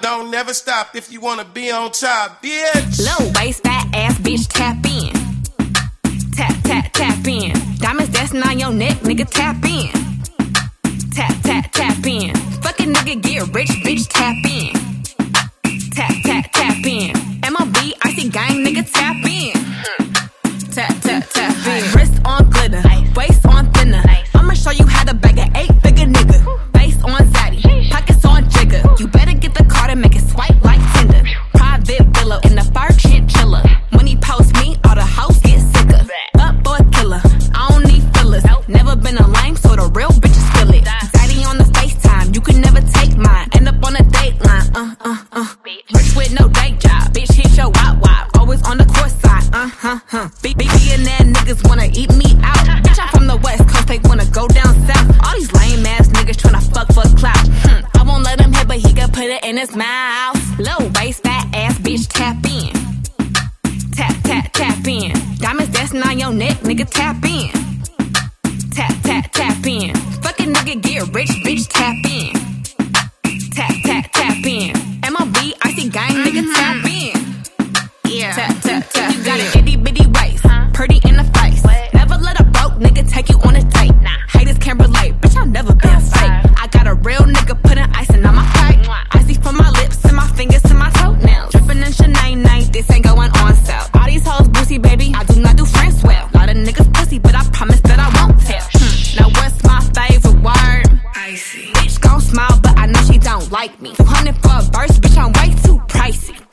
Don't never stop if you wanna be on top, bitch. Low waist, fat ass bitch, tap in. Tap, tap, tap in. Diamonds dancing on your neck, nigga, tap in. Tap, tap, tap in. Fucking nigga, get rich, bitch, tap in. Tap, tap, tap in. MOB, icy gang, nigga, tap in. Tap, tap, tap in. Take mine. End up on a dateline, uh, uh, uh. Rich with no day job, bitch hit your wop wop. Always on the course side, uh, huh, huh. Big, big, billionaire niggas wanna eat me out. Bitch, I'm from the west coast, they wanna go down south. All these lame ass niggas tryna fuck for clout. Hmm. I won't let him hit, but he can put it in his mouth. Low waist, fat ass bitch, tap in. Tap, tap, tap in. Diamonds dancing on your neck, nigga, tap in. Tap, tap, tap in. Fucking nigga, get rich, bitch, tap in. Nigga, tap in. Yeah. Tap, tap, tap. You got an itty bitty waist, pretty in the face. Never let a broke nigga take you on a date. Haters can't relate, bitch, I've never been fake. I got a real nigga putting icing on my cake. Icy from my lips and my fingers to my toenails. Dripping in Chanel night, this ain't going on sale. All these hoes boozy, baby, I do not do friends well. Lot of niggas pussy, but I promise that I won't tell. Hmm. Now what's my favorite word? Icy. Bitch gon' smile, but I know she don't like me. 200 for a verse,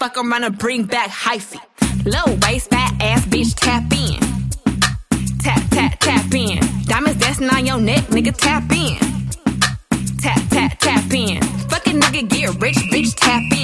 Fuck around and bring back hyphy. Low waist, fat ass, bitch, tap in. Tap, tap, tap in. Diamonds dancing on your neck, nigga, tap in. Tap, tap, tap in. Fucking nigga, get rich, bitch, tap in.